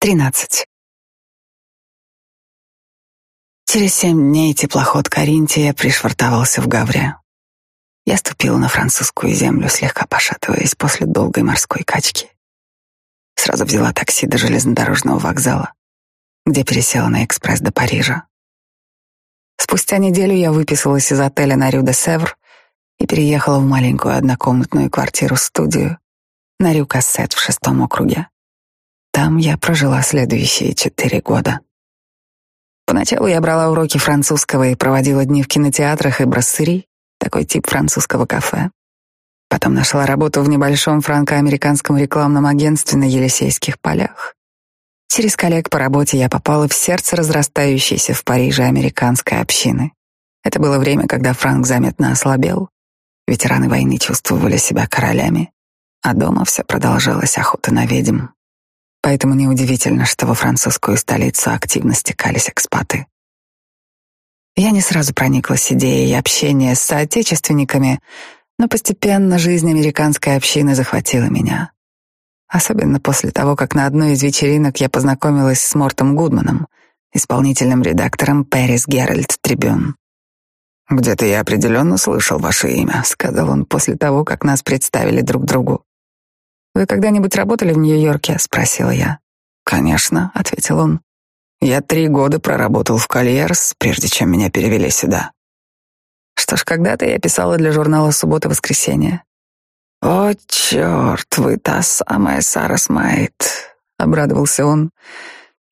Тринадцать. Через семь дней теплоход Каринтия пришвартовался в Гавре. Я ступила на французскую землю, слегка пошатываясь после долгой морской качки. Сразу взяла такси до железнодорожного вокзала, где пересела на экспресс до Парижа. Спустя неделю я выписалась из отеля на Рю-де-Севр и переехала в маленькую однокомнатную квартиру-студию на Рю-Кассет в шестом округе. Там я прожила следующие четыре года. Поначалу я брала уроки французского и проводила дни в кинотеатрах и брассери, такой тип французского кафе. Потом нашла работу в небольшом франко-американском рекламном агентстве на Елисейских полях. Через коллег по работе я попала в сердце разрастающейся в Париже американской общины. Это было время, когда Франк заметно ослабел. Ветераны войны чувствовали себя королями, а дома все продолжалось охота на ведьм. Поэтому неудивительно, что во французскую столицу активно стекались экспаты. Я не сразу прониклась идеей общения с соотечественниками, но постепенно жизнь американской общины захватила меня. Особенно после того, как на одной из вечеринок я познакомилась с Мортом Гудманом, исполнительным редактором Пэрис Геральт Трибюн. «Где-то я определенно слышал ваше имя», — сказал он после того, как нас представили друг другу. «Вы когда-нибудь работали в Нью-Йорке?» — спросила я. «Конечно», — ответил он. «Я три года проработал в Кольерс, прежде чем меня перевели сюда». Что ж, когда-то я писала для журнала «Суббота-воскресенье». «О, черт, вы та самая Сара Смайт», — обрадовался он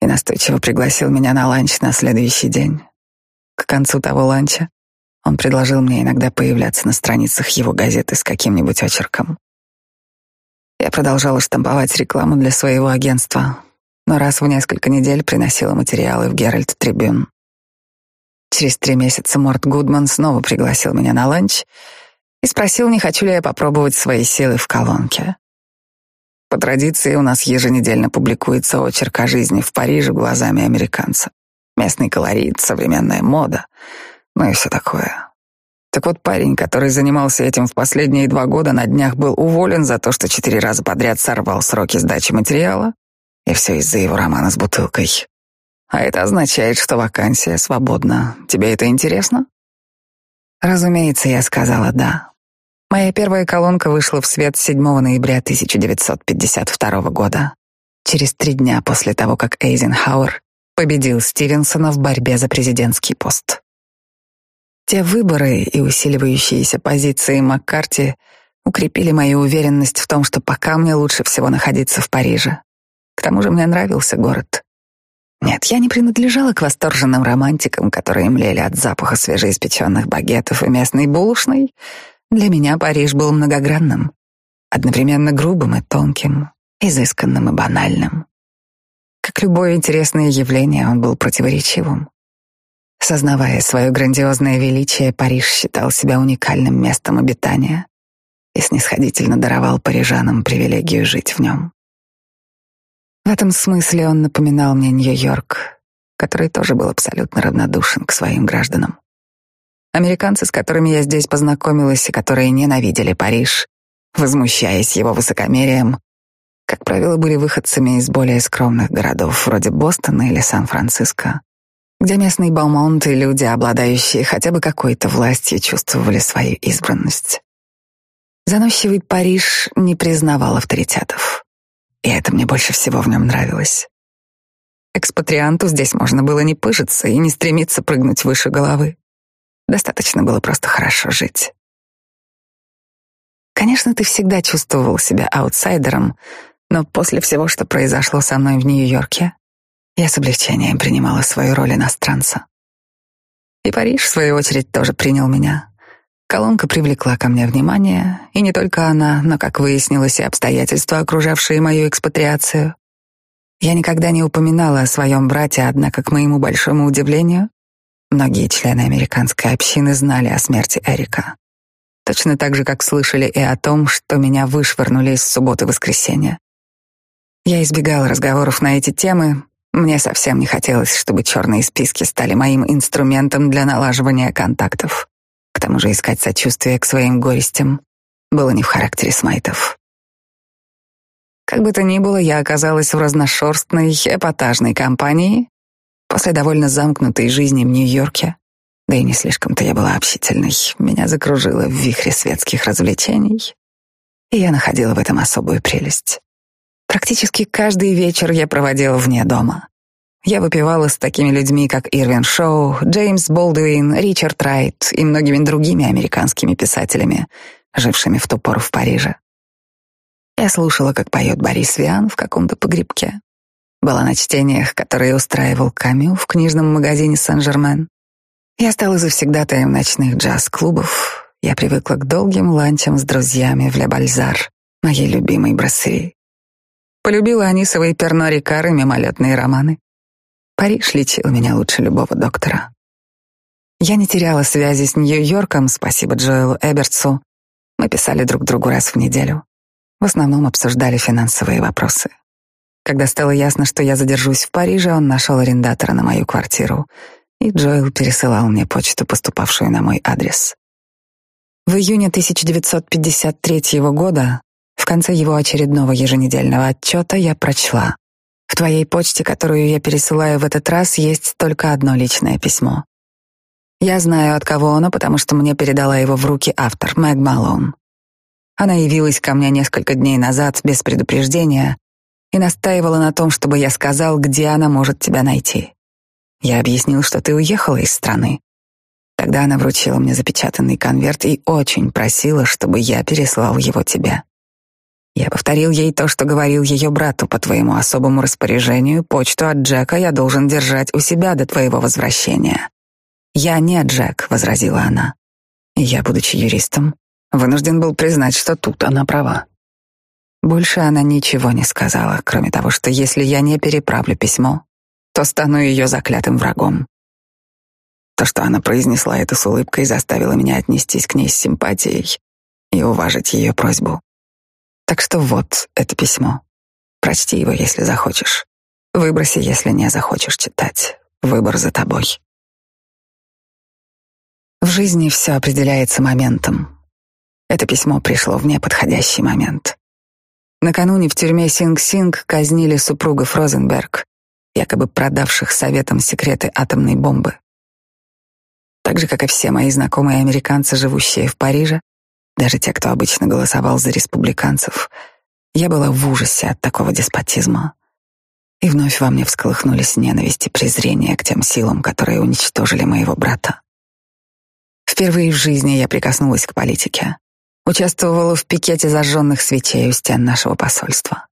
и настойчиво пригласил меня на ланч на следующий день. К концу того ланча он предложил мне иногда появляться на страницах его газеты с каким-нибудь очерком. Я продолжала штамповать рекламу для своего агентства, но раз в несколько недель приносила материалы в Геральт Трибюн. Через три месяца Морт Гудман снова пригласил меня на ланч и спросил, не хочу ли я попробовать свои силы в колонке. По традиции у нас еженедельно публикуется очерк о жизни в Париже глазами американца. Местный колорит, современная мода, ну и все такое. Так вот, парень, который занимался этим в последние два года, на днях был уволен за то, что четыре раза подряд сорвал сроки сдачи материала, и все из-за его романа с бутылкой. А это означает, что вакансия свободна. Тебе это интересно? Разумеется, я сказала «да». Моя первая колонка вышла в свет 7 ноября 1952 года, через три дня после того, как Эйзенхауэр победил Стивенсона в борьбе за президентский пост. Те выборы и усиливающиеся позиции Маккарти укрепили мою уверенность в том, что пока мне лучше всего находиться в Париже. К тому же мне нравился город. Нет, я не принадлежала к восторженным романтикам, которые млели от запаха свежеиспеченных багетов и местной булочной. Для меня Париж был многогранным, одновременно грубым и тонким, изысканным и банальным. Как любое интересное явление, он был противоречивым. Сознавая свое грандиозное величие, Париж считал себя уникальным местом обитания и снисходительно даровал парижанам привилегию жить в нем. В этом смысле он напоминал мне Нью-Йорк, который тоже был абсолютно равнодушен к своим гражданам. Американцы, с которыми я здесь познакомилась и которые ненавидели Париж, возмущаясь его высокомерием, как правило, были выходцами из более скромных городов, вроде Бостона или Сан-Франциско, где местные Баумонты и люди, обладающие хотя бы какой-то властью, чувствовали свою избранность. Заносчивый Париж не признавал авторитетов, и это мне больше всего в нем нравилось. Экспатрианту здесь можно было не пыжиться и не стремиться прыгнуть выше головы. Достаточно было просто хорошо жить. Конечно, ты всегда чувствовал себя аутсайдером, но после всего, что произошло со мной в Нью-Йорке, я с облегчением принимала свою роль иностранца. И Париж, в свою очередь, тоже принял меня. Колонка привлекла ко мне внимание, и не только она, но, как выяснилось, и обстоятельства, окружавшие мою экспатриацию. Я никогда не упоминала о своем брате, однако, к моему большому удивлению, многие члены американской общины знали о смерти Эрика. Точно так же, как слышали и о том, что меня вышвырнули из субботы-воскресенья. Я избегала разговоров на эти темы, мне совсем не хотелось, чтобы черные списки стали моим инструментом для налаживания контактов. К тому же искать сочувствие к своим горестям было не в характере Смайтов. Как бы то ни было, я оказалась в разношерстной, эпатажной компании после довольно замкнутой жизни в Нью-Йорке. Да и не слишком-то я была общительной. Меня закружило в вихре светских развлечений. И я находила в этом особую прелесть. Практически каждый вечер я проводила вне дома. Я выпивала с такими людьми, как Ирвин Шоу, Джеймс Болдуин, Ричард Райт и многими другими американскими писателями, жившими в ту пору в Париже. Я слушала, как поет Борис Виан в каком-то погребке. Была на чтениях, которые устраивал Камю в книжном магазине Сен-Жермен. Я стала завсегдатаем ночных джаз-клубов. Я привыкла к долгим ланчам с друзьями в Ле Бальзар, моей любимой брассери. Полюбила Анисова и Перно Рикар и мимолетные романы. Париж лечил меня лучше любого доктора. Я не теряла связи с Нью-Йорком, спасибо Джоэлу Эбертсу. Мы писали друг другу раз в неделю. В основном обсуждали финансовые вопросы. Когда стало ясно, что я задержусь в Париже, он нашел арендатора на мою квартиру, и Джоэл пересылал мне почту, поступавшую на мой адрес. В июне 1953 года, конце его очередного еженедельного отчета, я прочла. В твоей почте, которую я пересылаю в этот раз, есть только одно личное письмо. Я знаю, от кого оно, потому что мне передала его в руки автор, Мэг Малоун. Она явилась ко мне несколько дней назад без предупреждения и настаивала на том, чтобы я сказал, где она может тебя найти. Я объяснил, что ты уехала из страны. Тогда она вручила мне запечатанный конверт и очень просила, чтобы я переслал его тебе. Я повторил ей то, что говорил ее брату по твоему особому распоряжению. Почту от Джека я должен держать у себя до твоего возвращения. Я не Джек, возразила она. Я, будучи юристом, Вынужден был признать, что тут она права. Больше она ничего не сказала, кроме того, что если я не переправлю письмо, то стану ее заклятым врагом. То, что она произнесла это с улыбкой, заставило меня отнестись к ней с симпатией и уважить ее просьбу. Так что вот это письмо. Прочти его, если захочешь. Выброси, если не захочешь читать. Выбор за тобой. В жизни все определяется моментом, это письмо пришло в неподходящий момент. Накануне в тюрьме Синг-Синг казнили супругов Розенберг, якобы продавших советам секреты атомной бомбы. Так же, как и все мои знакомые американцы, живущие в Париже, даже те, кто обычно голосовал за республиканцев, я была в ужасе от такого деспотизма. И вновь во мне всколыхнулись ненависть и презрение к тем силам, которые уничтожили моего брата. Впервые в жизни я прикоснулась к политике. Участвовала в пикете зажженных свечей у стен нашего посольства.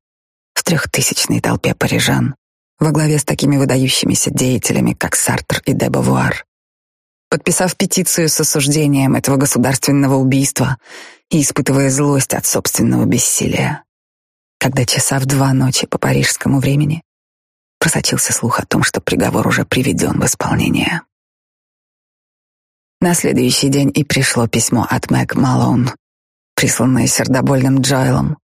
В трехтысячной толпе парижан, во главе с такими выдающимися деятелями, как Сартр и де Бавуар. Подписав петицию с осуждением этого государственного убийства и испытывая злость от собственного бессилия. Когда часа в два ночи по парижскому времени просочился слух о том, что приговор уже приведен в исполнение. На следующий день и пришло письмо от Мэг Малоун, присланное сердобольным Джоэлом.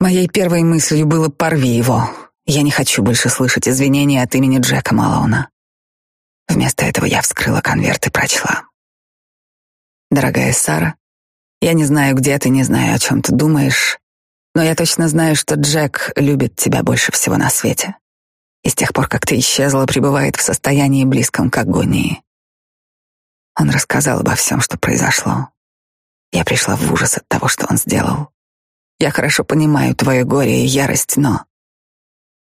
Моей первой мыслью было «порви его». Я не хочу больше слышать извинения от имени Джека Малона. Вместо этого я вскрыла конверт и прочла. «Дорогая Сара, я не знаю, где ты, не знаю, о чем ты думаешь, но я точно знаю, что Джек любит тебя больше всего на свете. И с тех пор, как ты исчезла, пребывает в состоянии близком к агонии. Он рассказал обо всем, что произошло. Я пришла в ужас от того, что он сделал. Я хорошо понимаю твое горе и ярость, но...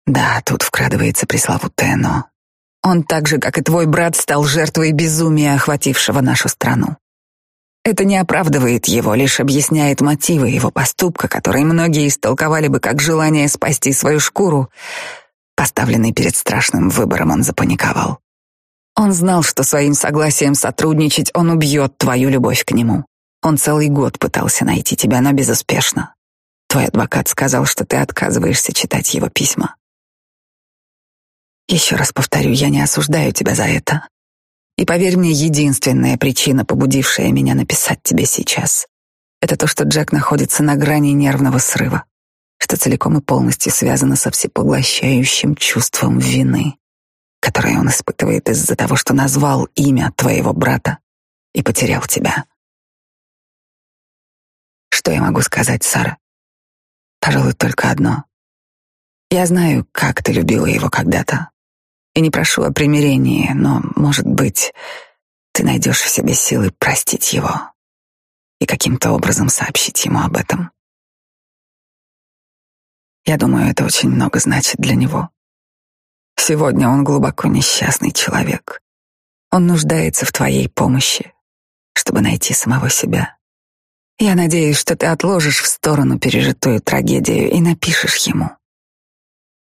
Да, тут вкрадывается пресловутое «но». Он так же, как и твой брат, стал жертвой безумия, охватившего нашу страну. Это не оправдывает его, лишь объясняет мотивы его поступка, которые многие истолковали бы как желание спасти свою шкуру. Поставленный перед страшным выбором, он запаниковал. Он знал, что своим согласием сотрудничать он убьет твою любовь к нему. Он целый год пытался найти тебя, но безуспешно. Твой адвокат сказал, что ты отказываешься читать его письма. Еще раз повторю, я не осуждаю тебя за это. И поверь мне, единственная причина, побудившая меня написать тебе сейчас, это то, что Джек находится на грани нервного срыва, что целиком и полностью связано со всепоглощающим чувством вины, которое он испытывает из-за того, что назвал имя твоего брата и потерял тебя. Что я могу сказать, Сара? Пожалуй, только одно. Я знаю, как ты любила его когда-то. И не прошу о примирении, но, может быть, ты найдешь в себе силы простить его и каким-то образом сообщить ему об этом. Я думаю, это очень много значит для него. Сегодня он глубоко несчастный человек. Он нуждается в твоей помощи, чтобы найти самого себя. Я надеюсь, что ты отложишь в сторону пережитую трагедию и напишешь ему.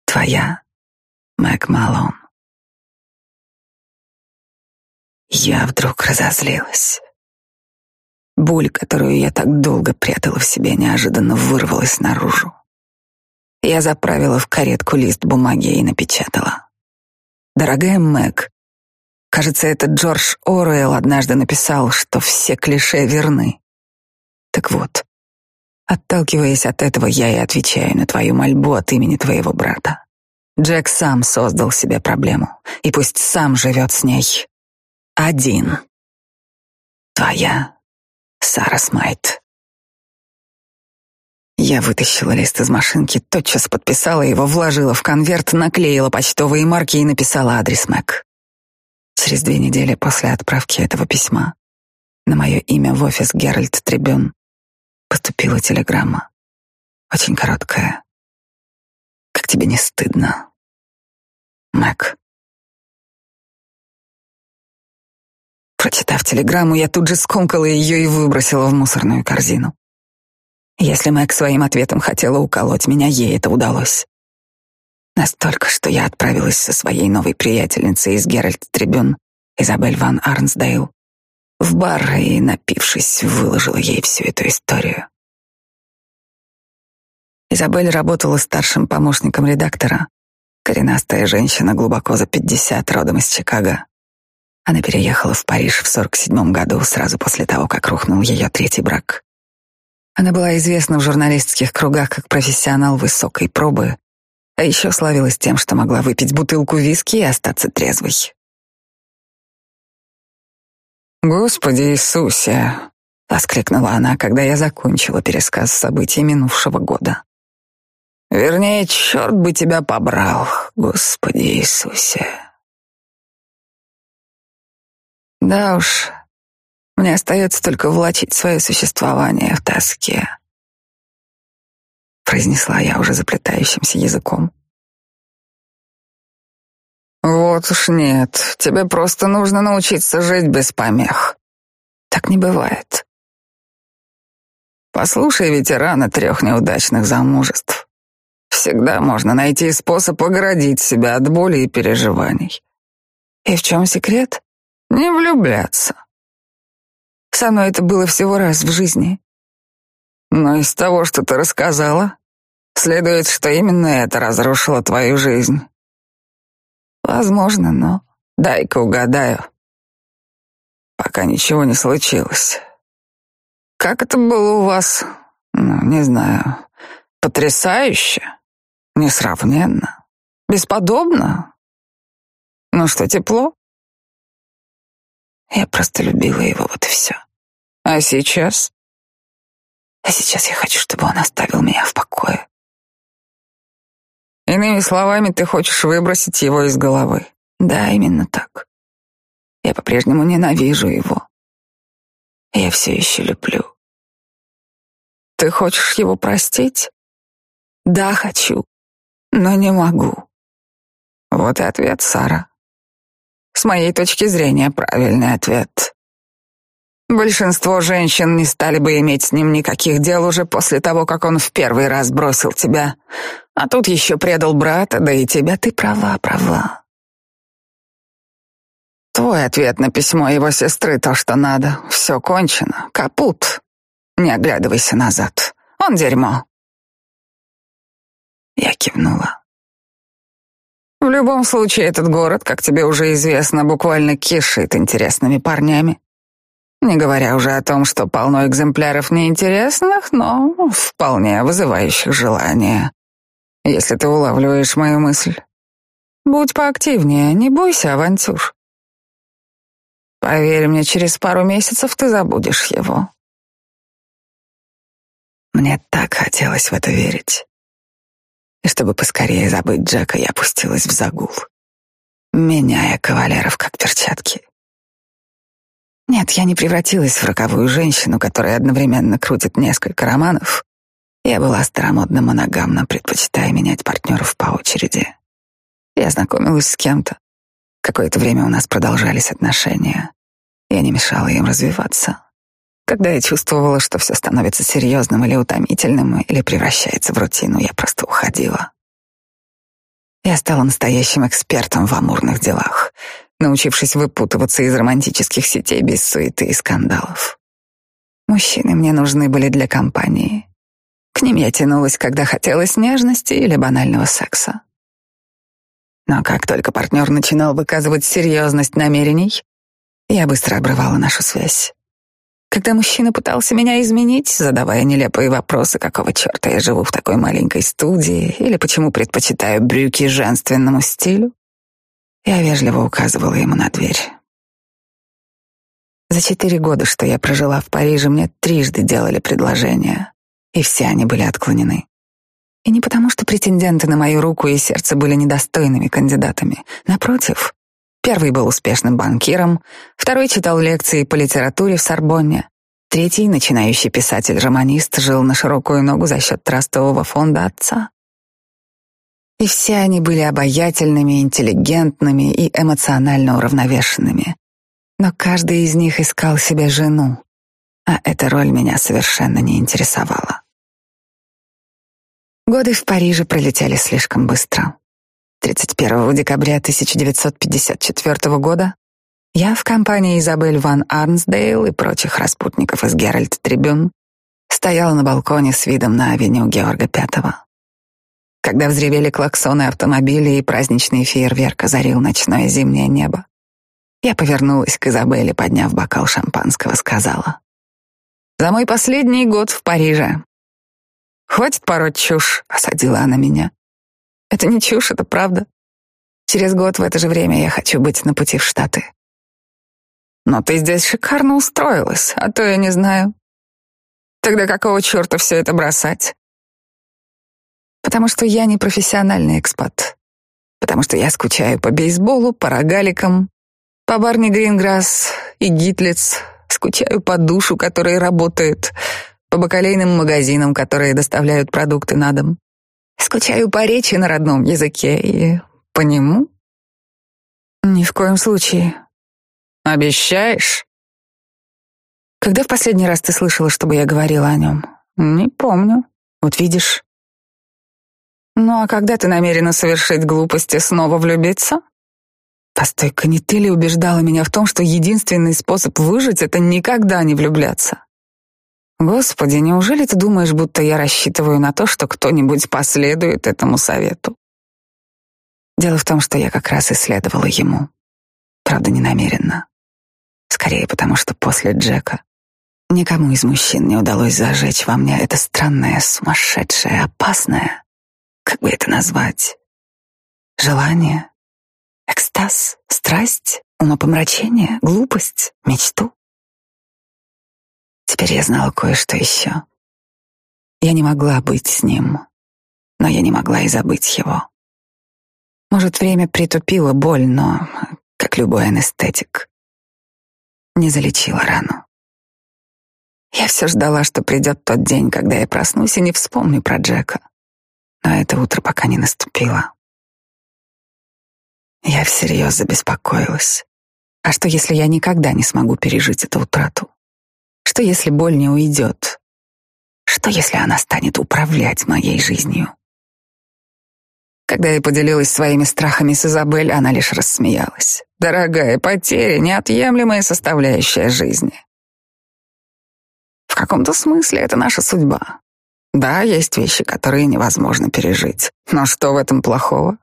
Твоя Мэг Малон. Я вдруг разозлилась. Боль, которую я так долго прятала в себе, неожиданно вырвалась наружу. Я заправила в каретку лист бумаги и напечатала. «Дорогая Мэг, кажется, этот Джордж Оруэлл однажды написал, что все клише верны. Так вот, отталкиваясь от этого, я и отвечаю на твою мольбу от имени твоего брата. Джек сам создал себе проблему, и пусть сам живет с ней. Один. Твоя Сара Смайт. Я вытащила лист из машинки, тотчас подписала его, вложила в конверт, наклеила почтовые марки и написала адрес Мэг. Через две недели после отправки этого письма на мое имя в офис Геральт Трибюн поступила телеграмма. Очень короткая. Как тебе не стыдно, Мэг? Прочитав телеграмму, я тут же скомкала ее и выбросила в мусорную корзину. Если Мэг своим ответом хотела уколоть меня, ей это удалось. Настолько, что я отправилась со своей новой приятельницей из Геральт Трибюн, Изабель Ван Арнсдейл, в бар и, напившись, выложила ей всю эту историю. Изабель работала старшим помощником редактора, коренастая женщина, глубоко за пятьдесят, родом из Чикаго. Она переехала в Париж в сорок седьмом году, сразу после того, как рухнул ее третий брак. Она была известна в журналистских кругах как профессионал высокой пробы, а еще славилась тем, что могла выпить бутылку виски и остаться трезвой. «Господи Иисусе!» — воскликнула она, когда я закончила пересказ событий минувшего года. «Вернее, черт бы тебя побрал, Господи Иисусе!» Да уж, мне остается только влачить свое существование в тоске. Произнесла я уже заплетающимся языком. Вот уж нет, тебе просто нужно научиться жить без помех. Так не бывает. Послушай ветерана трех неудачных замужеств. Всегда можно найти способ оградить себя от боли и переживаний. И в чем секрет? Не влюбляться. Со мной это было всего раз в жизни. Но из того, что ты рассказала, следует, что именно это разрушило твою жизнь. Возможно, но дай-ка угадаю. Пока ничего не случилось. Как это было у вас? Ну, не знаю. Потрясающе? Несравненно? Бесподобно? Ну что, тепло? Я просто любила его, вот и все. А сейчас? А сейчас я хочу, чтобы он оставил меня в покое. Иными словами, ты хочешь выбросить его из головы. Да, именно так. Я по-прежнему ненавижу его. Я все еще люблю. Ты хочешь его простить? Да, хочу, но не могу. Вот и ответ, Сара. С моей точки зрения, правильный ответ. Большинство женщин не стали бы иметь с ним никаких дел уже после того, как он в первый раз бросил тебя. А тут еще предал брата, да и тебя ты права, права. Твой ответ на письмо его сестры то, что надо. Все кончено. Капут. Не оглядывайся назад. Он дерьмо. Я кивнула. В любом случае, этот город, как тебе уже известно, буквально кишит интересными парнями. Не говоря уже о том, что полно экземпляров неинтересных, но вполне вызывающих желание. Если ты улавливаешь мою мысль. Будь поактивнее, не бойся авантюр. Поверь мне, через пару месяцев ты забудешь его. Мне так хотелось в это верить. И чтобы поскорее забыть Джека, я опустилась в загул, меняя кавалеров как перчатки. Нет, я не превратилась в роковую женщину, которая одновременно крутит несколько романов. Я была старомодно моногамна, предпочитая менять партнеров по очереди. Я знакомилась с кем-то. Какое-то время у нас продолжались отношения. Я не мешала им развиваться. Когда я чувствовала, что все становится серьезным или утомительным, или превращается в рутину, я просто уходила. Я стала настоящим экспертом в амурных делах, научившись выпутываться из романтических сетей без суеты и скандалов. Мужчины мне нужны были для компании. К ним я тянулась, когда хотелось нежности или банального секса. Но как только партнер начинал выказывать серьезность намерений, я быстро обрывала нашу связь. Когда мужчина пытался меня изменить, задавая нелепые вопросы, какого черта я живу в такой маленькой студии, или почему предпочитаю брюки женственному стилю, я вежливо указывала ему на дверь. За четыре года, что я прожила в Париже, мне трижды делали предложения, и все они были отклонены. И не потому, что претенденты на мою руку и сердце были недостойными кандидатами. Напротив, первый был успешным банкиром, второй читал лекции по литературе в Сорбонне, третий, начинающий писатель-романист, жил на широкую ногу за счет трастового фонда отца. И все они были обаятельными, интеллигентными и эмоционально уравновешенными. Но каждый из них искал себе жену, а эта роль меня совершенно не интересовала. Годы в Париже пролетели слишком быстро. 31 декабря 1954 года я в компании Изабель Ван Арнсдейл и прочих распутников из Геральт Трибюн стояла на балконе с видом на авеню Георга V. Когда взревели клаксоны автомобилей и праздничный фейерверк озарил ночное зимнее небо, я повернулась к Изабелле, подняв бокал шампанского, сказала. «За мой последний год в Париже «Хватит пороть чушь», — осадила она меня. «Это не чушь, это правда. Через год в это же время я хочу быть на пути в Штаты». «Но ты здесь шикарно устроилась, а то я не знаю. Тогда какого черта все это бросать?» «Потому что я не профессиональный экспат. Потому что я скучаю по бейсболу, по рогаликам, по Барни Гринграсс и Гитлиц, скучаю по душу, который работает, по бакалейным магазинам, которые доставляют продукты на дом. Скучаю по речи на родном языке и по нему. Ни в коем случае. Обещаешь? Когда в последний раз ты слышала, чтобы я говорила о нем? Не помню. Вот видишь. Ну а когда ты намерена совершить глупости снова влюбиться? Постой-ка, не ты ли убеждала меня в том, что единственный способ выжить — это никогда не влюбляться? Господи, неужели ты думаешь, будто я рассчитываю на то, что кто-нибудь последует этому совету? Дело в том, что я как раз исследовала ему. Правда, не намеренно. Скорее потому, что после Джека никому из мужчин не удалось зажечь во мне это странное, сумасшедшее, опасное, как бы это назвать, желание, экстаз, страсть, умопомрачение, глупость, мечту. Теперь я знала кое-что еще. Я не могла быть с ним, но я не могла и забыть его. Может, время притупило боль, но, как любой анестетик, не залечило рану. Я все ждала, что придет тот день, когда я проснусь и не вспомню про Джека. Но это утро пока не наступило. Я всерьез забеспокоилась. А что, если я никогда не смогу пережить эту утрату? Что если боль не уйдет? Что если она станет управлять моей жизнью? Когда я поделилась своими страхами с Изабель, она лишь рассмеялась. Дорогая, потеря — неотъемлемая составляющая жизни. В каком-то смысле это наша судьба. Да, есть вещи, которые невозможно пережить. Но что в этом плохого?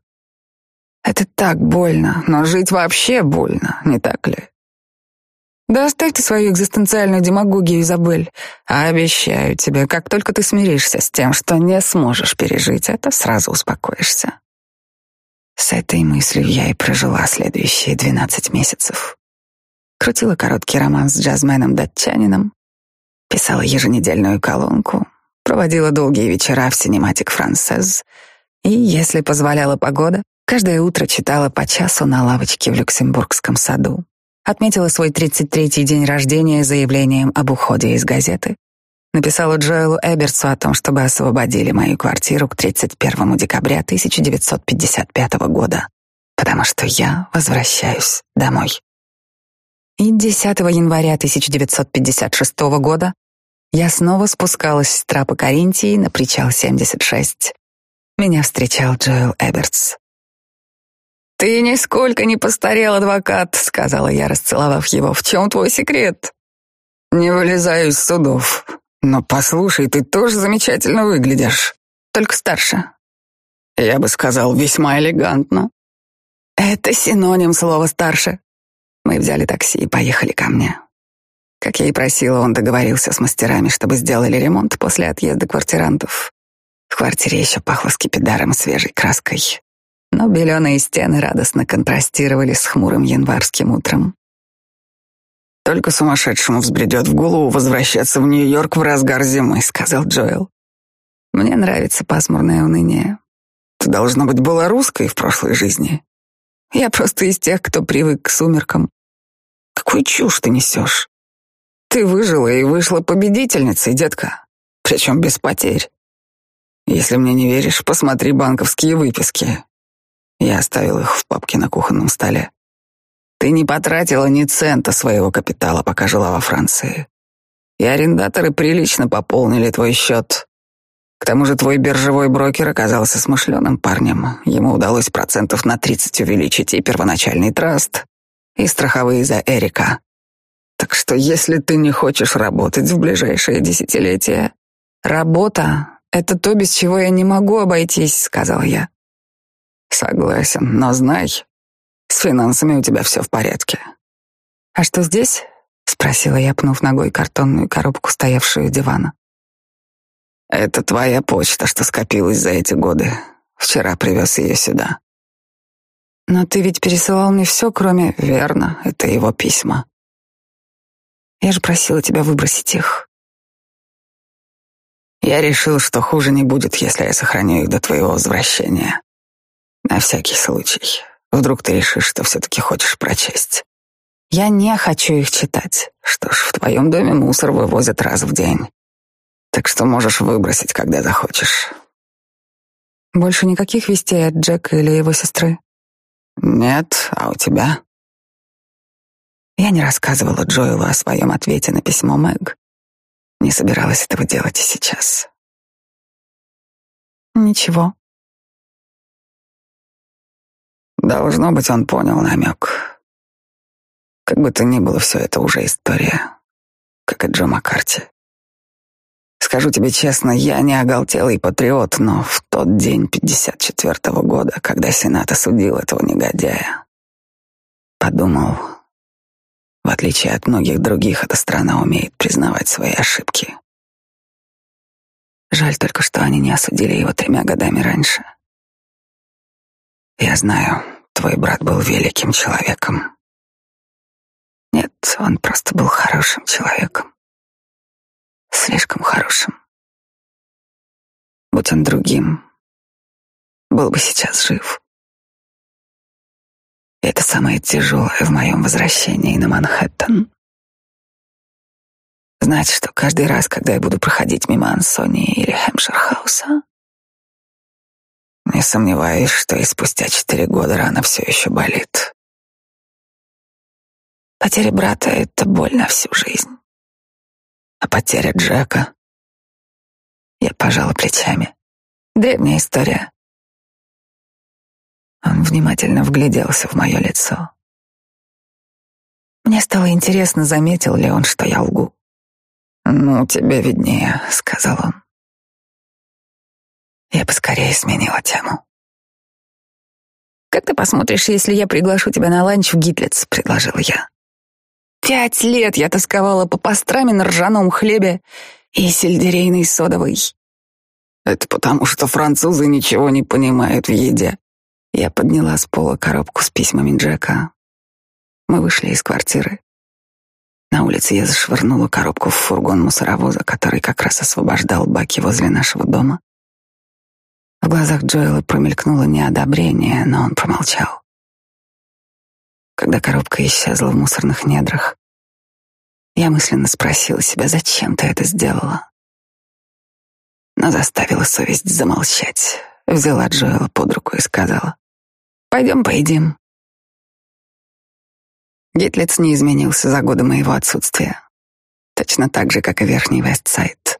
Это так больно, но жить вообще больно, не так ли? Да оставь ты свою экзистенциальную демагогию, Изабель. Обещаю тебе, как только ты смиришься с тем, что не сможешь пережить это, сразу успокоишься. С этой мыслью я и прожила следующие двенадцать месяцев. Крутила короткий роман с джазменом-датчанином, писала еженедельную колонку, проводила долгие вечера в синематик францез И, если позволяла погода, каждое утро читала по часу на лавочке в Люксембургском саду. Отметила свой 33-й день рождения заявлением об уходе из газеты. Написала Джоэлу Эбертсу о том, чтобы освободили мою квартиру к 31 декабря 1955 года, потому что я возвращаюсь домой. И 10 января 1956 года я снова спускалась с трапа Каринтии на причал 76. Меня встречал Джоэл Эбертс. «Ты нисколько не постарел, адвокат», — сказала я, расцеловав его. «В чем твой секрет?» «Не вылезаю из судов. Но послушай, ты тоже замечательно выглядишь. Только старше». «Я бы сказал, весьма элегантно». «Это синоним слова «старше». Мы взяли такси и поехали ко мне. Как я и просила, он договорился с мастерами, чтобы сделали ремонт после отъезда квартирантов. В квартире еще пахло скипидаром и свежей краской. Но беленые стены радостно контрастировали с хмурым январским утром. «Только сумасшедшему взбредет в голову возвращаться в Нью-Йорк в разгар зимы», — сказал Джоэл. «Мне нравится пасмурное уныние. Ты, должно быть, была русской в прошлой жизни. Я просто из тех, кто привык к сумеркам. Какую чушь ты несешь? Ты выжила и вышла победительницей, детка. Причем без потерь. Если мне не веришь, посмотри банковские выписки. Я оставил их в папке на кухонном столе. Ты не потратила ни цента своего капитала, пока жила во Франции. И арендаторы прилично пополнили твой счет. К тому же твой биржевой брокер оказался смышленым парнем. Ему удалось процентов на 30 увеличить и первоначальный траст, и страховые за Эрика. Так что если ты не хочешь работать в ближайшее десятилетие... Работа — это то, без чего я не могу обойтись, сказал я. Согласен, но знай, с финансами у тебя все в порядке. А что здесь? Спросила я, пнув ногой картонную коробку, стоявшую у дивана. Это твоя почта, что скопилась за эти годы. Вчера привез ее сюда. Но ты ведь пересылал мне все, кроме... Верно, это его письма. Я же просила тебя выбросить их. Я решил, что хуже не будет, если я сохраню их до твоего возвращения. На всякий случай. Вдруг ты решишь, что все-таки хочешь прочесть. Я не хочу их читать. Что ж, в твоем доме мусор вывозят раз в день. Так что можешь выбросить, когда захочешь. Больше никаких вестей от Джека или его сестры? Нет, а у тебя? Я не рассказывала Джоэлу о своем ответе на письмо Мэг. Не собиралась этого делать и сейчас. Ничего. Должно быть, он понял намек. Как бы то ни было, все это уже история, как и Джо Маккарти. Скажу тебе честно, я не оголтелый патриот, но в тот день 54-го года, когда Сенат осудил этого негодяя, подумал, в отличие от многих других, эта страна умеет признавать свои ошибки. Жаль только, что они не осудили его тремя годами раньше. Я знаю, твой брат был великим человеком. Нет, он просто был хорошим человеком слишком хорошим. Будь он другим, был бы сейчас жив. И это самое тяжелое в моем возвращении на Манхэттен. Знать, что каждый раз, когда я буду проходить мимо Ансони или Хэмширхауса, не сомневаюсь, что и спустя четыре года рана все еще болит. Потеря брата — это боль на всю жизнь. А потеря Джека... Я пожала плечами. Древняя история. Он внимательно вгляделся в мое лицо. Мне стало интересно, заметил ли он, что я лгу. «Ну, тебе виднее», — сказал он. Я поскорее сменила тему. «Как ты посмотришь, если я приглашу тебя на ланч в Гитлиц?» — предложила я. Пять лет я тосковала по пастраме на ржаном хлебе и сельдерейной содовой. Это потому, что французы ничего не понимают в еде. Я подняла с пола коробку с письмами Джека. Мы вышли из квартиры. На улице я зашвырнула коробку в фургон мусоровоза, который как раз освобождал баки возле нашего дома. В глазах Джоэла промелькнуло неодобрение, но он промолчал. Когда коробка исчезла в мусорных недрах, я мысленно спросила себя, зачем ты это сделала? Но заставила совесть замолчать. Взяла Джоэла под руку и сказала, «Пойдем поедим». Гитлиц не изменился за годы моего отсутствия. Точно так же, как и Верхний Вестсайд.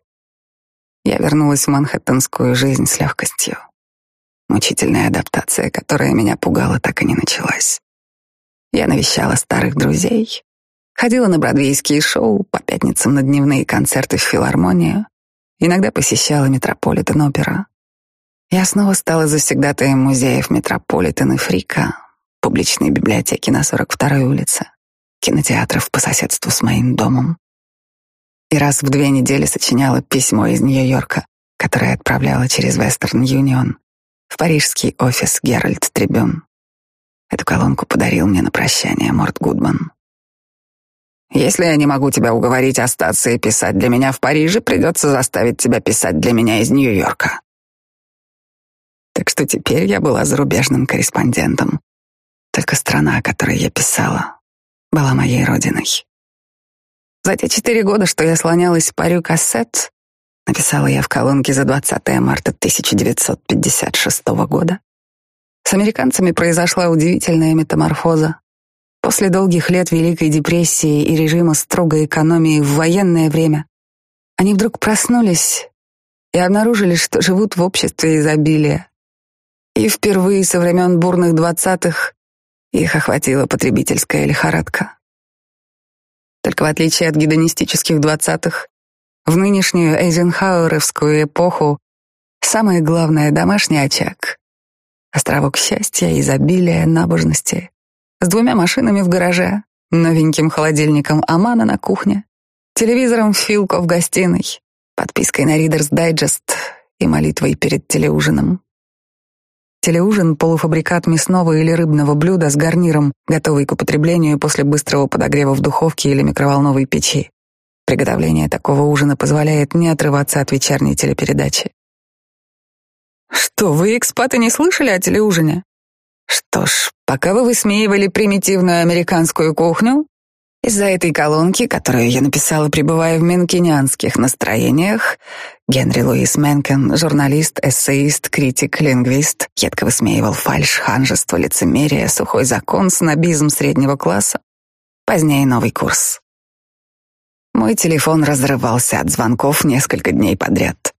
Я вернулась в манхэттенскую жизнь с легкостью. Мучительная адаптация, которая меня пугала, так и не началась. Я навещала старых друзей, ходила на бродвейские шоу, по пятницам на дневные концерты в филармонию, иногда посещала Метрополитен-опера. Я снова стала завсегдатаем музеев Метрополитен и Фрика, публичной библиотеки на 42-й улице, кинотеатров по соседству с моим домом. И раз в две недели сочиняла письмо из Нью-Йорка, которое отправляла через Western Union в парижский офис Геральт Трибюн. Эту колонку подарил мне на прощание Морт Гудман. Если я не могу тебя уговорить остаться и писать для меня в Париже, придется заставить тебя писать для меня из Нью-Йорка. Так что теперь я была зарубежным корреспондентом. Только страна, о которой я писала, была моей родиной. За те четыре года, что я слонялась по Рю Кассет, написала я в колонке за 20 марта 1956 года, с американцами произошла удивительная метаморфоза. После долгих лет Великой депрессии и режима строгой экономии в военное время они вдруг проснулись и обнаружили, что живут в обществе изобилия. И впервые со времен бурных двадцатых их охватила потребительская лихорадка. Только в отличие от гедонистических двадцатых, в нынешнюю эйзенхауэровскую эпоху самое главное — домашний очаг, островок счастья, изобилия, набожности, с двумя машинами в гараже, новеньким холодильником Амана на кухне, телевизором Филко в гостиной, подпиской на Reader's Digest и молитвой перед телеужином. Телеужин — полуфабрикат мясного или рыбного блюда с гарниром, готовый к употреблению после быстрого подогрева в духовке или микроволновой печи. Приготовление такого ужина позволяет не отрываться от вечерней телепередачи. Что, вы, экспаты, не слышали о телеужине? Что ж, пока вы высмеивали примитивную американскую кухню, из-за этой колонки, которую я написала, пребывая в менкенианских настроениях, Генри Луис Менкен, журналист, эссеист, критик, лингвист, едко высмеивал фальшь, ханжество, лицемерие, сухой закон, снобизм среднего класса. Позднее новый курс. Мой телефон разрывался от звонков несколько дней подряд.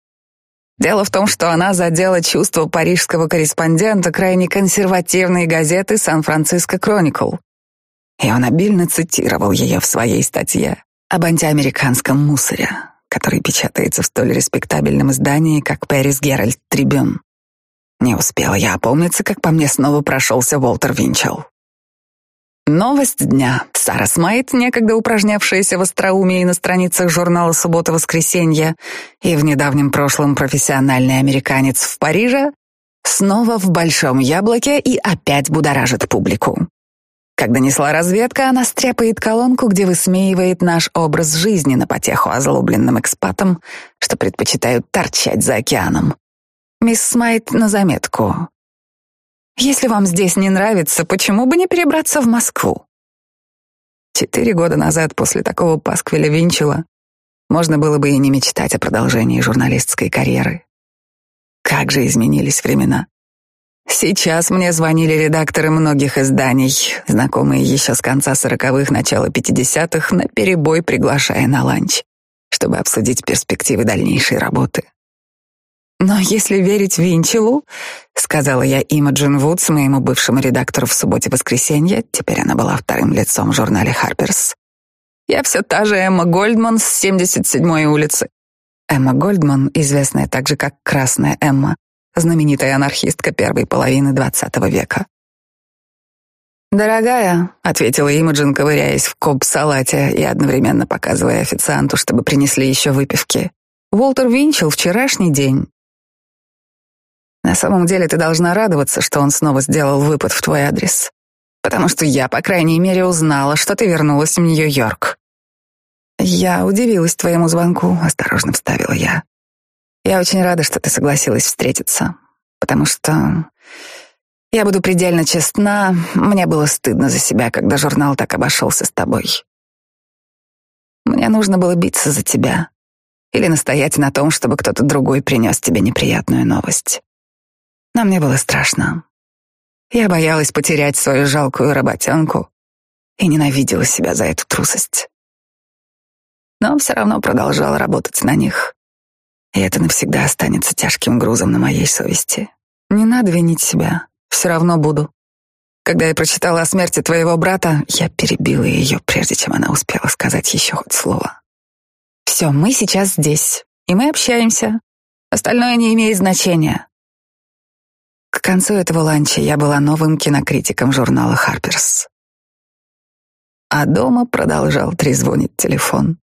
Дело в том, что она задела чувство парижского корреспондента крайне консервативной газеты «Сан-Франциско Кроникл». И он обильно цитировал ее в своей статье об антиамериканском мусоре, который печатается в столь респектабельном издании, как «Пэрис Геральт Трибюн». Не успела я опомниться, как по мне снова прошелся Уолтер Винчел. Новость дня. Сара Смайт, некогда упражнявшаяся в остроумии на страницах журнала «Суббота-воскресенье» и в недавнем прошлом профессиональный американец в Париже, снова в большом яблоке и опять будоражит публику. Когда несла разведка, она стряпает колонку, где высмеивает наш образ жизни на потеху озлобленным экспатам, что предпочитают торчать за океаном. Мисс Смайт на заметку. Если вам здесь не нравится, почему бы не перебраться в Москву? Четыре года назад, после такого пасквиля Винчела, можно было бы и не мечтать о продолжении журналистской карьеры. Как же изменились времена. Сейчас мне звонили редакторы многих изданий, знакомые еще с конца сороковых, начала пятидесятых, на перебой приглашая на ланч, чтобы обсудить перспективы дальнейшей работы. Но если верить Винчелу, сказала я Имаджин Вудс, моему бывшему редактору в субботе-воскресенье, теперь она была вторым лицом в журнале Харперс. Я все та же Эмма Гольдман с 77-й улицы. Эмма Гольдман, известная также как Красная Эмма, знаменитая анархистка первой половины XX века. «Дорогая», — ответила Имаджин, ковыряясь в коб-салате и одновременно показывая официанту, чтобы принесли еще выпивки. «Уолтер Винчел вчерашний день на самом деле ты должна радоваться, что он снова сделал выпад в твой адрес. Потому что я, по крайней мере, узнала, что ты вернулась в Нью-Йорк. Я удивилась твоему звонку, осторожно вставила я. Я очень рада, что ты согласилась встретиться, потому что я буду предельно честна, мне было стыдно за себя, когда журнал так обошелся с тобой. Мне нужно было биться за тебя или настоять на том, чтобы кто-то другой принес тебе неприятную новость. Но мне было страшно. Я боялась потерять свою жалкую работенку и ненавидела себя за эту трусость. Но все равно продолжала работать на них. И это навсегда останется тяжким грузом на моей совести. Не надо винить себя. Все равно буду. Когда я прочитала о смерти твоего брата, я перебила ее, прежде чем она успела сказать еще хоть слово. Все, мы сейчас здесь, и мы общаемся. Остальное не имеет значения. К концу этого ланча я была новым кинокритиком журнала «Харперс». А дома продолжал трезвонить телефон.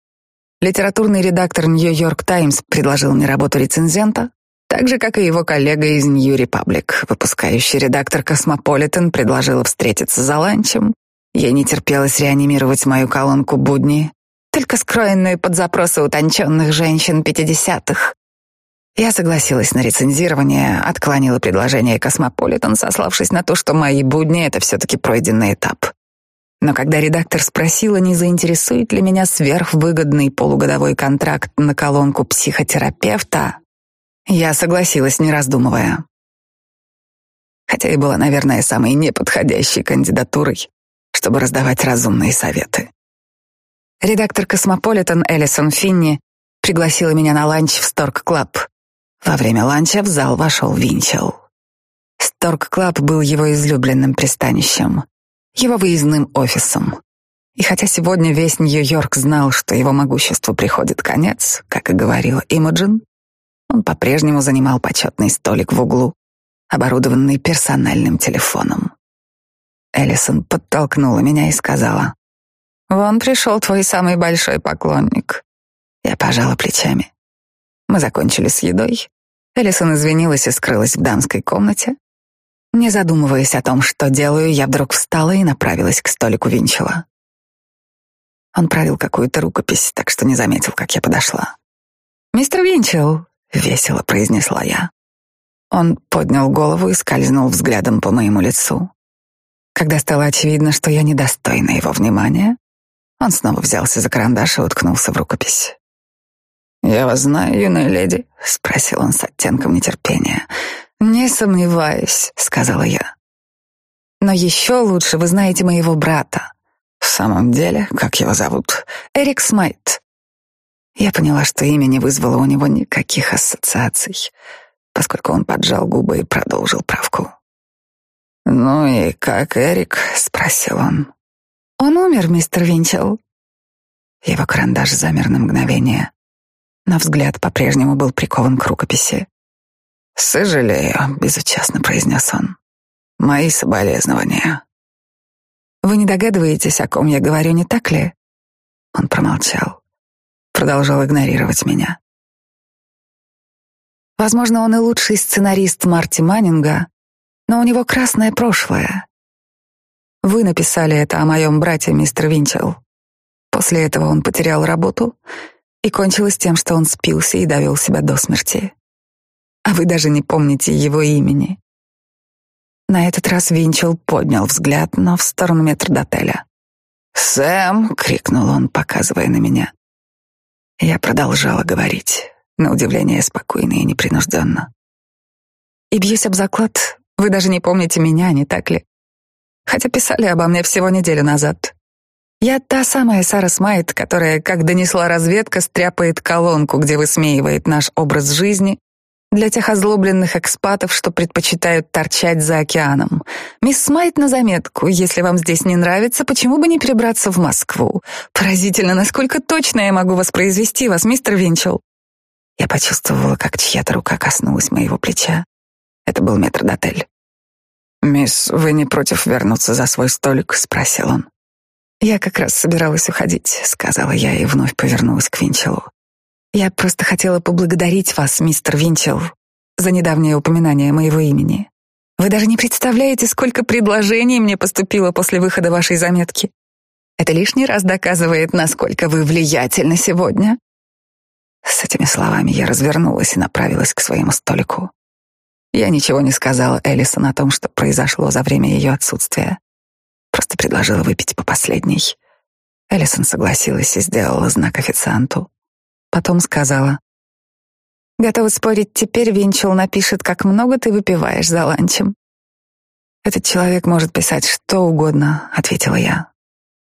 Литературный редактор «Нью-Йорк Таймс» предложил мне работу рецензента, так же, как и его коллега из Нью Репаблик, выпускающий редактор «Космополитен» предложила встретиться за ланчем. Ей не терпелось реанимировать мою колонку «Будни», только скроенную под запросы утонченных женщин пятидесятых. Я согласилась на рецензирование, отклонила предложение «Космополитен», сославшись на то, что мои будни — это все-таки пройденный этап. Но когда редактор спросила, не заинтересует ли меня сверхвыгодный полугодовой контракт на колонку психотерапевта, я согласилась, не раздумывая. Хотя и была, наверное, самой неподходящей кандидатурой, чтобы раздавать разумные советы. Редактор «Космополитен» Элисон Финни пригласила меня на ланч в Сторк Клаб. Во время ланча в зал вошел Винчел. Сторк Клаб был его излюбленным пристанищем, его выездным офисом. И хотя сегодня весь Нью-Йорк знал, что его могуществу приходит конец, как и говорила Имаджин, он по-прежнему занимал почетный столик в углу, оборудованный персональным телефоном. Эллисон подтолкнула меня и сказала, «Вон пришел твой самый большой поклонник». Я пожала плечами. Мы закончили с едой. Эллисон извинилась и скрылась в дамской комнате. Не задумываясь о том, что делаю, я вдруг встала и направилась к столику Винчела. Он правил какую-то рукопись, так что не заметил, как я подошла. «Мистер Винчел, — весело произнесла я. Он поднял голову и скользнул взглядом по моему лицу. Когда стало очевидно, что я недостойна его внимания, он снова взялся за карандаш и уткнулся в рукопись. «Я вас знаю, юная леди?» — спросил он с оттенком нетерпения. «Не сомневаюсь», — сказала я. «Но еще лучше вы знаете моего брата». «В самом деле, как его зовут?» «Эрик Смайт». Я поняла, что имя не вызвало у него никаких ассоциаций, поскольку он поджал губы и продолжил правку. «Ну и как Эрик?» — спросил он. «Он умер, мистер Винчел». Его карандаш замер на мгновение, но взгляд по-прежнему был прикован к рукописи. «Сожалею», — безучастно произнес он. «Мои соболезнования». «Вы не догадываетесь, о ком я говорю, не так ли?» Он промолчал продолжал игнорировать меня. Возможно, он и лучший сценарист Марти Маннинга, но у него красное прошлое. Вы написали это о моем брате, мистер Винчел. После этого он потерял работу, и кончилось тем, что он спился и довел себя до смерти. А вы даже не помните его имени. На этот раз Винчел поднял взгляд, но в сторону метрдотеля. «Сэм!» — крикнул он, показывая на меня. Я продолжала говорить, на удивление спокойно и непринужденно. И бьюсь об заклад, вы даже не помните меня, не так ли? Хотя писали обо мне всего неделю назад. Я та самая Сара Смайт, которая, как донесла разведка, стряпает колонку, где высмеивает наш образ жизни для тех озлобленных экспатов, что предпочитают торчать за океаном. Мисс Смайт на заметку, если вам здесь не нравится, почему бы не перебраться в Москву? Поразительно, насколько точно я могу воспроизвести вас, мистер Винчел. Я почувствовала, как чья-то рука коснулась моего плеча. Это был метрдотель. «Мисс, вы не против вернуться за свой столик?» — спросил он. «Я как раз собиралась уходить», — сказала я и вновь повернулась к Винчелу. Я просто хотела поблагодарить вас, мистер Винчел, за недавнее упоминание моего имени. Вы даже не представляете, сколько предложений мне поступило после выхода вашей заметки. Это лишний раз доказывает, насколько вы влиятельны сегодня. С этими словами я развернулась и направилась к своему столику. Я ничего не сказала Элисон о том, что произошло за время ее отсутствия. Просто предложила выпить по последней. Элисон согласилась и сделала знак официанту. Потом сказала, «Готова спорить, теперь Винчел напишет, как много ты выпиваешь за ланчем». «Этот человек может писать что угодно», — ответила я.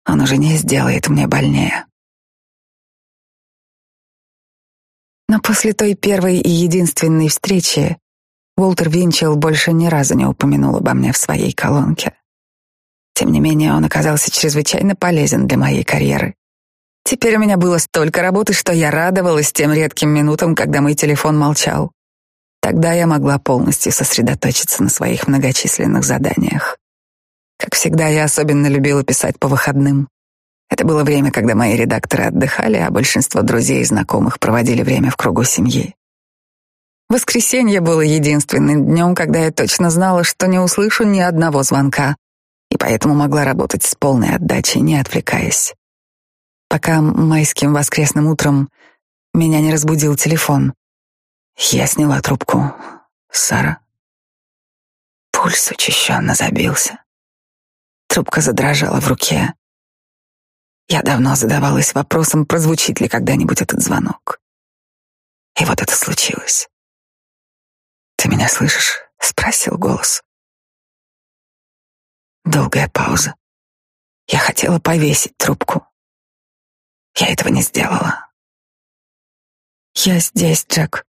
«Он уже не сделает мне больнее». Но после той первой и единственной встречи Уолтер Винчел больше ни разу не упомянул обо мне в своей колонке. Тем не менее, он оказался чрезвычайно полезен для моей карьеры. Теперь у меня было столько работы, что я радовалась тем редким минутам, когда мой телефон молчал. Тогда я могла полностью сосредоточиться на своих многочисленных заданиях. Как всегда, я особенно любила писать по выходным. Это было время, когда мои редакторы отдыхали, а большинство друзей и знакомых проводили время в кругу семьи. Воскресенье было единственным днем, когда я точно знала, что не услышу ни одного звонка, и поэтому могла работать с полной отдачей, не отвлекаясь. Пока майским воскресным утром меня не разбудил телефон. Я сняла трубку. Сара. Пульс учащенно забился. Трубка задрожала в руке. Я давно задавалась вопросом, прозвучит ли когда-нибудь этот звонок. И вот это случилось. «Ты меня слышишь?» — спросил голос. Долгая пауза. Я хотела повесить трубку. Я этого не сделала. «Я здесь, Джек»,